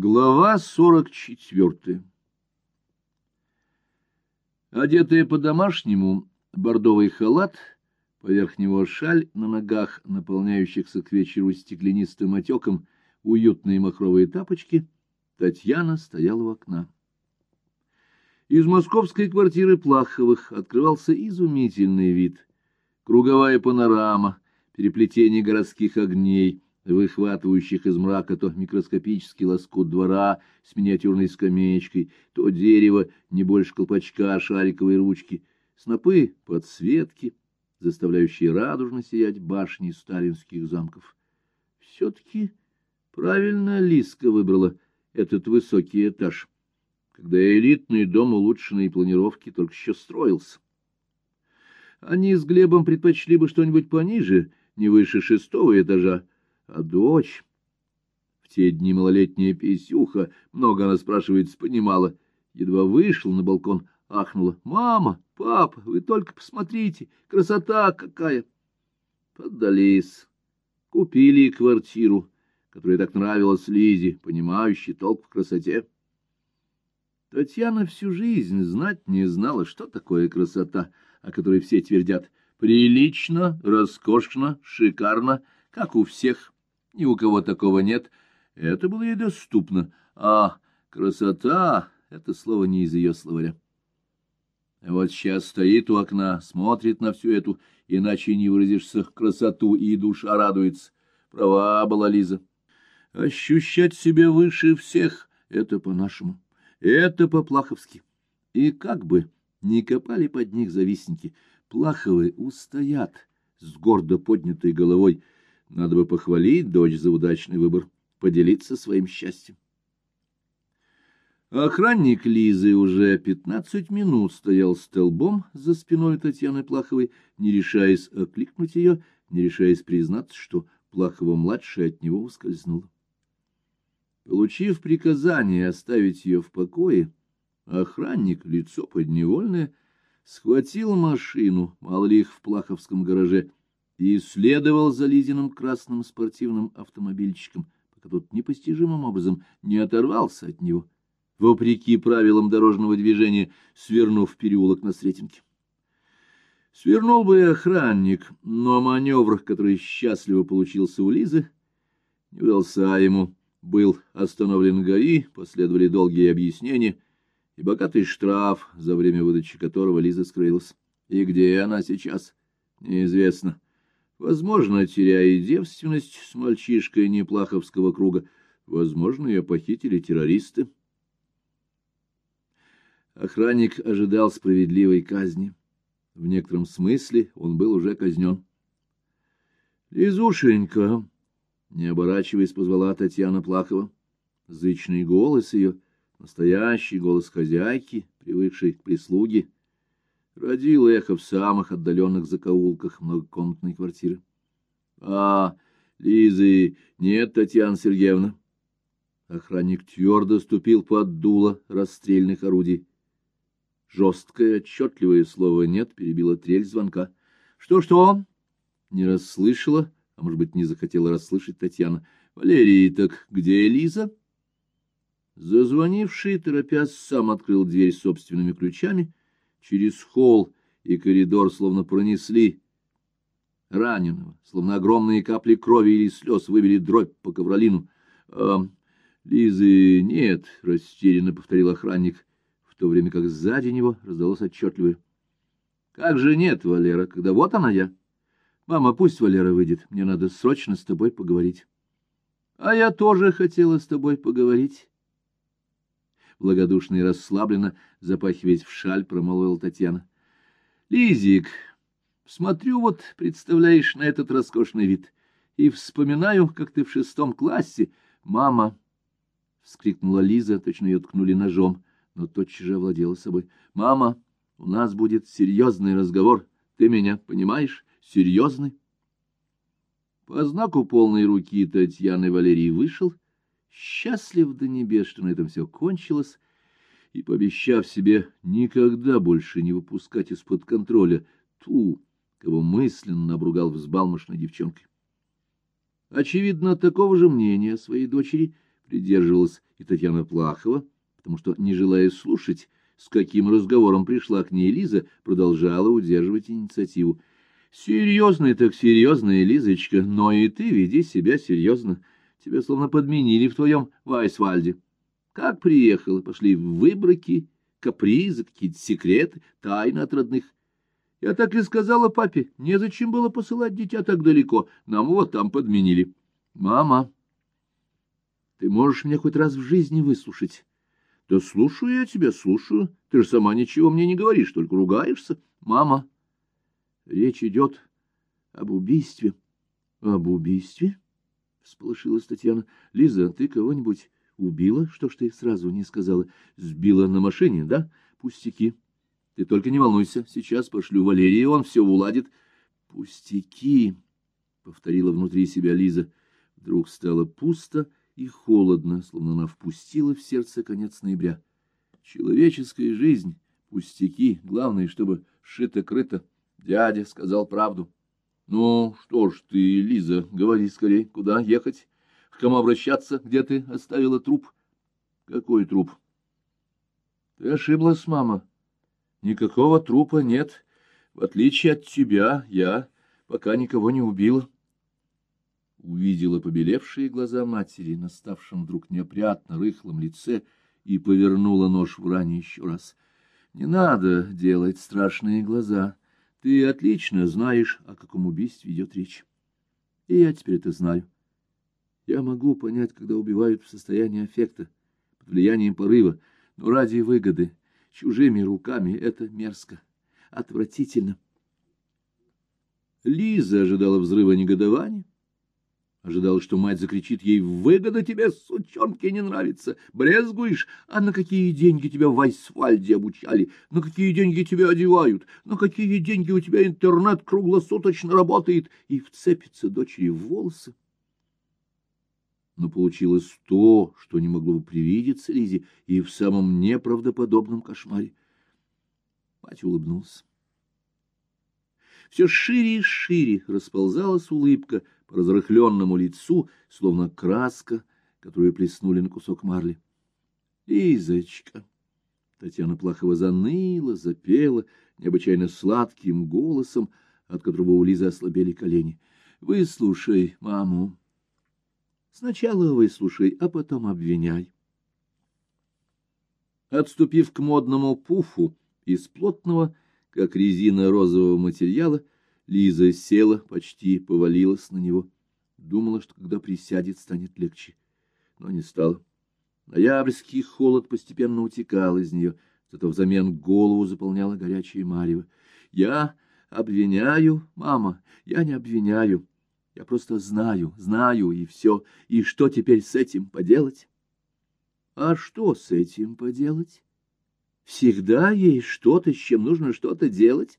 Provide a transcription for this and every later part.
Глава сорок четвертая Одетая по-домашнему, бордовый халат, поверх него шаль на ногах, наполняющихся к вечеру стеклянистым отеком, уютные махровые тапочки, Татьяна стояла у окна. Из московской квартиры Плаховых открывался изумительный вид. Круговая панорама, переплетение городских огней — выхватывающих из мрака то микроскопический лоскут двора с миниатюрной скамеечкой, то дерево, не больше колпачка, шариковой ручки, снопы подсветки, заставляющие радужно сиять башни сталинских замков. Все-таки правильно Лиска выбрала этот высокий этаж, когда элитный дом улучшенной планировки только еще строился. Они с Глебом предпочли бы что-нибудь пониже, не выше шестого этажа, а дочь... В те дни малолетняя писюха, много она, спрашивается, понимала. Едва вышел на балкон, ахнула. «Мама, папа, вы только посмотрите, красота какая!» Поддались. Купили квартиру, которая так нравилась Лизе, понимающей толк в красоте. Татьяна всю жизнь знать не знала, что такое красота, о которой все твердят. Прилично, роскошно, шикарно, как у всех ни у кого такого нет. Это было ей доступно. А красота — это слово не из ее словаря. Вот сейчас стоит у окна, смотрит на всю эту, иначе не выразишься, красоту, и душа радуется. Права была Лиза. Ощущать себя выше всех — это по-нашему, это по-плаховски. И как бы ни копали под них завистники, Плаховы устоят с гордо поднятой головой, надо бы похвалить дочь за удачный выбор, поделиться своим счастьем. Охранник Лизы уже пятнадцать минут стоял столбом за спиной Татьяны Плаховой, не решаясь окликнуть ее, не решаясь признаться, что Плахова-младшая от него ускользнула. Получив приказание оставить ее в покое, охранник, лицо подневольное, схватил машину, мало ли их в Плаховском гараже, и следовал за Лизиным красным спортивным автомобильчиком, пока тот непостижимым образом не оторвался от него, вопреки правилам дорожного движения, свернув переулок на Сретенке. Свернул бы и охранник, но маневр, который счастливо получился у Лизы, не удался ему. Был остановлен ГАИ, последовали долгие объяснения и богатый штраф, за время выдачи которого Лиза скрылась. И где она сейчас, неизвестно. Возможно, теряя девственность с мальчишкой неплаховского круга, возможно, ее похитили террористы. Охранник ожидал справедливой казни. В некотором смысле он был уже казнен. — Лизушенька! — не оборачиваясь, позвала Татьяна Плахова. Зычный голос ее, настоящий голос хозяйки, привыкшей к прислуге, — родил эхо в самых отдаленных закоулках многокомнатной квартиры. — А, Лизы, нет, Татьяна Сергеевна. Охранник твердо ступил под дуло расстрельных орудий. Жесткое, отчетливое слово «нет» перебило трель звонка. «Что, — Что-что? Не расслышала, а, может быть, не захотела расслышать Татьяна. — Валерий, так где Лиза? Зазвонивший, торопясь, сам открыл дверь собственными ключами — Через холл и коридор словно пронесли раненого, словно огромные капли крови или слез вывели дробь по ковролину. «А, Лизы нет», — растерянно повторил охранник, в то время как сзади него раздалось отчетливое. «Как же нет, Валера, когда вот она я? Мама, пусть Валера выйдет, мне надо срочно с тобой поговорить». «А я тоже хотела с тобой поговорить» благодушно и расслабленно, запахиваясь в шаль, промолвила Татьяна. — Лизик, смотрю вот, представляешь, на этот роскошный вид, и вспоминаю, как ты в шестом классе. Мама! — вскрикнула Лиза, точно ее ткнули ножом, но тотчас же овладела собой. — Мама, у нас будет серьезный разговор. Ты меня понимаешь? Серьезный? По знаку полной руки Татьяны Валерий вышел — счастлив до небес, что на этом все кончилось, и, пообещав себе никогда больше не выпускать из-под контроля ту, кого мысленно обругал взбалмошной девчонкой. Очевидно, такого же мнения своей дочери придерживалась и Татьяна Плахова, потому что, не желая слушать, с каким разговором пришла к ней Лиза, продолжала удерживать инициативу. — Серьезная так серьезная, Лизочка, но и ты веди себя серьезно. Тебя словно подменили в твоем Вайсвальде. Как приехала, пошли выброки, капризы, какие-то секреты, тайны от родных. Я так и сказала папе, незачем было посылать дитя так далеко, нам вот там подменили. Мама, ты можешь меня хоть раз в жизни выслушать? Да слушаю я тебя, слушаю. Ты же сама ничего мне не говоришь, только ругаешься. Мама, речь идет об убийстве. Об убийстве? Всполошилась Татьяна. Лиза, ты кого-нибудь убила? Что ж ты сразу не сказала? Сбила на машине, да? Пустяки. Ты только не волнуйся, сейчас пошлю Валерия, он все уладит. Пустяки, повторила внутри себя Лиза. Вдруг стало пусто и холодно, словно она впустила в сердце конец ноября. Человеческая жизнь, пустяки, главное, чтобы шито-крыто. Дядя сказал правду. Ну, что ж ты, Лиза, говори скорее, куда ехать? К кому обращаться? Где ты оставила труп? Какой труп? Ты ошиблась, мама. Никакого трупа нет. В отличие от тебя, я пока никого не убила увидела побелевшие глаза матери на ставшем вдруг неопрятно рыхлом лице и повернула нож в ране еще раз. — Не надо делать страшные глаза. Ты отлично знаешь, о каком убийстве идет речь. И я теперь это знаю. Я могу понять, когда убивают в состоянии аффекта, под влиянием порыва, но ради выгоды, чужими руками, это мерзко, отвратительно. Лиза ожидала взрыва негодования Ожидал, что мать закричит ей «Выгода тебе, сучонки, не нравится! Брезгуешь? А на какие деньги тебя в Вайсвальде обучали? На какие деньги тебя одевают? На какие деньги у тебя интернет круглосуточно работает?» И вцепится дочери в волосы. Но получилось то, что не могло бы привидеться Лизе и в самом неправдоподобном кошмаре. Мать улыбнулась. Все шире и шире расползалась улыбка — по разрыхленному лицу, словно краска, которую плеснули на кусок марли. «Лизочка!» Татьяна Плахова заныла, запела необычайно сладким голосом, от которого у Лизы ослабели колени. «Выслушай маму. Сначала выслушай, а потом обвиняй». Отступив к модному пуфу из плотного, как резина розового материала, Лиза села, почти повалилась на него. Думала, что когда присядет, станет легче. Но не стало. Ноябрьский холод постепенно утекал из нее, зато взамен голову заполняла горячее марево. Я обвиняю, мама, я не обвиняю. Я просто знаю, знаю, и все. И что теперь с этим поделать? А что с этим поделать? Всегда есть что-то, с чем нужно что-то делать.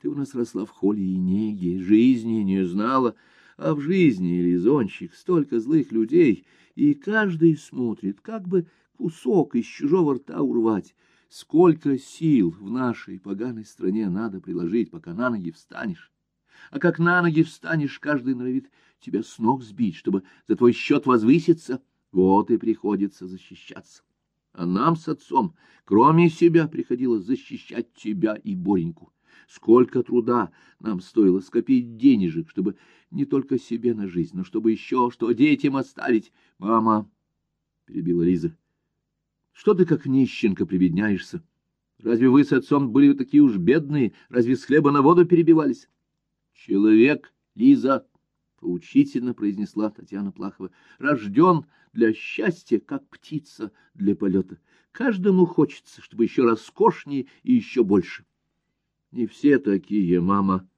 Ты у нас росла в холе и неге, жизни не знала, а в жизни, Лизончик, столько злых людей, и каждый смотрит, как бы кусок из чужого рта урвать. Сколько сил в нашей поганой стране надо приложить, пока на ноги встанешь. А как на ноги встанешь, каждый норовит тебя с ног сбить, чтобы за твой счет возвыситься. Вот и приходится защищаться. А нам с отцом, кроме себя, приходилось защищать тебя и Бореньку. Сколько труда нам стоило скопить денежек, чтобы не только себе на жизнь, но чтобы еще что детям оставить. — Мама, — перебила Лиза, — что ты как нищенка прибедняешься? Разве вы с отцом были такие уж бедные? Разве с хлеба на воду перебивались? — Человек, Лиза, — поучительно произнесла Татьяна Плахова, — рожден для счастья, как птица для полета. Каждому хочется, чтобы еще роскошнее и еще больше. — Не все такие, мама.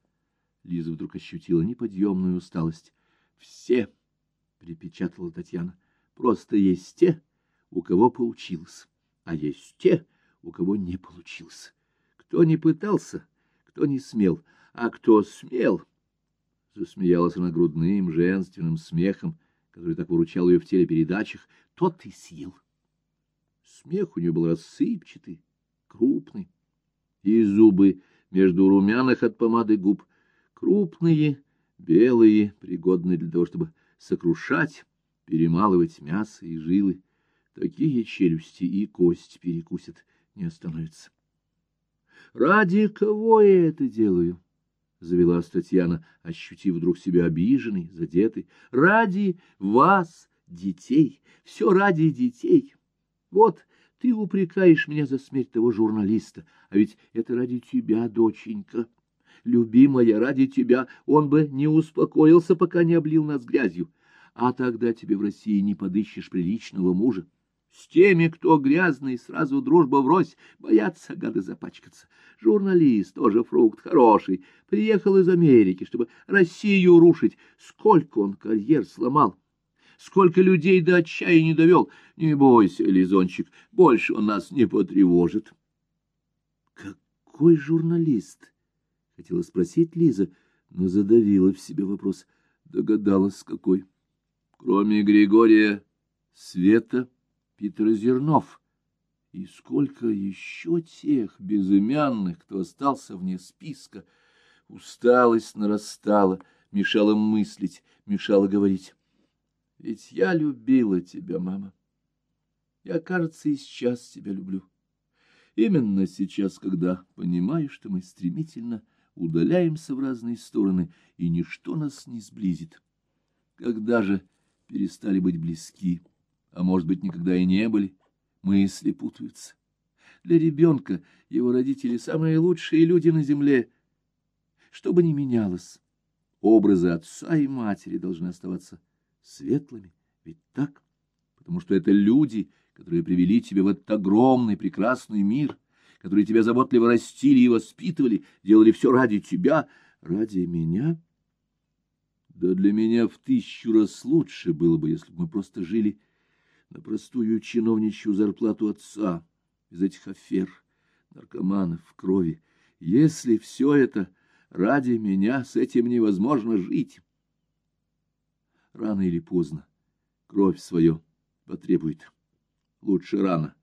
Лиза вдруг ощутила неподъемную усталость. — Все, — припечатала Татьяна, — просто есть те, у кого получилось, а есть те, у кого не получилось. Кто не пытался, кто не смел, а кто смел... Засмеялась она грудным, женственным смехом, который так выручал ее в телепередачах, тот и съел. Смех у нее был рассыпчатый, крупный, и зубы между румяных от помады губ, крупные, белые, пригодные для того, чтобы сокрушать, перемалывать мясо и жилы. Такие челюсти и кость перекусят, не остановятся. — Ради кого я это делаю? — завела Татьяна, ощутив вдруг себя обиженной, задетой. — Ради вас, детей, все ради детей. Вот ты упрекаешь меня за смерть того журналиста, а ведь это ради тебя, доченька. Любимая, ради тебя он бы не успокоился, пока не облил нас грязью. А тогда тебе в России не подыщешь приличного мужа. С теми, кто грязный, сразу дружба врозь, боятся гады запачкаться. Журналист, тоже фрукт хороший, приехал из Америки, чтобы Россию рушить. Сколько он карьер сломал, сколько людей до отчаяния довел. Не бойся, Лизончик, больше он нас не потревожит. Какой журналист? Хотела спросить Лиза, но задавила в себе вопрос. Догадалась, какой. Кроме Григория Света, Питера Зернов и сколько еще тех безымянных, кто остался вне списка. Усталость нарастала, мешала мыслить, мешала говорить. Ведь я любила тебя, мама. Я, кажется, и сейчас тебя люблю. Именно сейчас, когда понимаю, что мы стремительно удаляемся в разные стороны, и ничто нас не сблизит. Когда же перестали быть близки, а, может быть, никогда и не были, мысли путаются. Для ребенка его родители — самые лучшие люди на земле. Что бы ни менялось, образы отца и матери должны оставаться светлыми, ведь так? Потому что это люди, которые привели тебя в этот огромный прекрасный мир, которые тебя заботливо растили и воспитывали, делали все ради тебя, ради меня. Да для меня в тысячу раз лучше было бы, если бы мы просто жили на простую чиновничью зарплату отца, из этих афер, наркоманов, крови. Если все это ради меня, с этим невозможно жить рано или поздно кровь свое потребует. Лучше рано.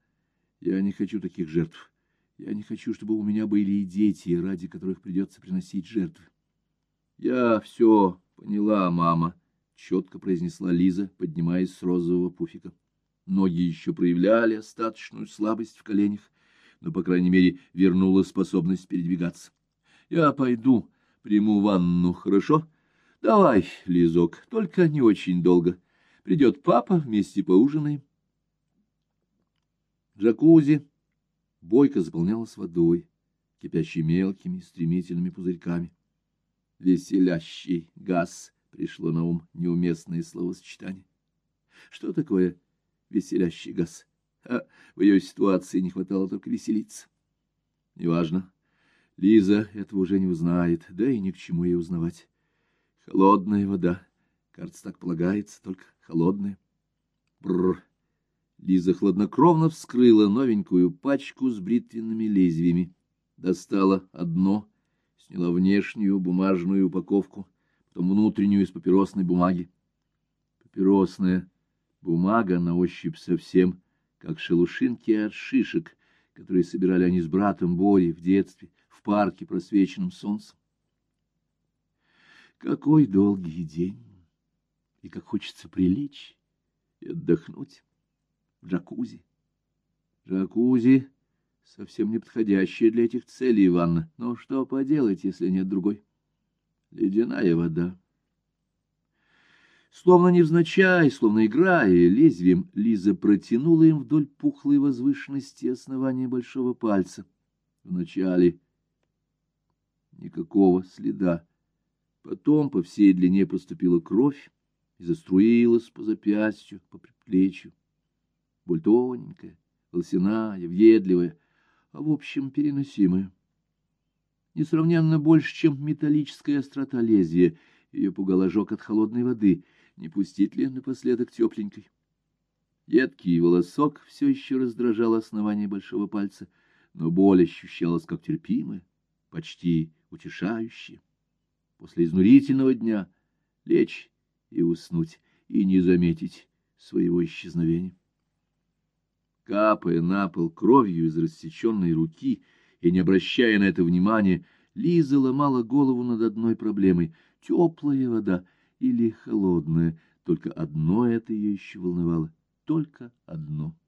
Я не хочу таких жертв. Я не хочу, чтобы у меня были и дети, ради которых придется приносить жертвы. Я все поняла, мама, — четко произнесла Лиза, поднимаясь с розового пуфика. Ноги еще проявляли остаточную слабость в коленях, но, по крайней мере, вернула способность передвигаться. Я пойду, приму ванну, хорошо? — Давай, Лизок, только не очень долго. Придет папа, вместе поужинаем. Джакузи бойко заполнялась водой, кипящей мелкими стремительными пузырьками. Веселящий газ пришло на ум неуместное словосочетание. Что такое веселящий газ? А в ее ситуации не хватало только веселиться. Неважно. Лиза этого уже не узнает, да и ни к чему ей узнавать. Холодная вода. Кажется, так полагается, только холодная. Бррр. Лиза хладнокровно вскрыла новенькую пачку с бритвенными лезвиями. Достала одно, сняла внешнюю бумажную упаковку, потом внутреннюю из папиросной бумаги. Папиросная бумага на ощупь совсем, как шелушинки от шишек, которые собирали они с братом Борей в детстве в парке, просвеченном солнцем. Какой долгий день! И как хочется прилечь и отдохнуть в джакузи. Джакузи — совсем не подходящая для этих целей ванна. Но что поделать, если нет другой? Ледяная вода. Словно невзначай, словно играя лезвием, Лиза протянула им вдоль пухлой возвышенности основания большого пальца. Вначале никакого следа Потом по всей длине поступила кровь и заструилась по запястью, по предплечью. Боль тоненькая, волосяная, въедливая, а в общем переносимая. Несравненно больше, чем металлическая острота лезвия, ее пугал ожог от холодной воды, не пустить ли напоследок тепленькой. Едкий волосок все еще раздражал основание большого пальца, но боль ощущалась как терпимая, почти утешающая после изнурительного дня лечь и уснуть, и не заметить своего исчезновения. Капая на пол кровью из рассеченной руки и не обращая на это внимания, Лиза ломала голову над одной проблемой — теплая вода или холодная, Только одно это ее еще волновало, только одно —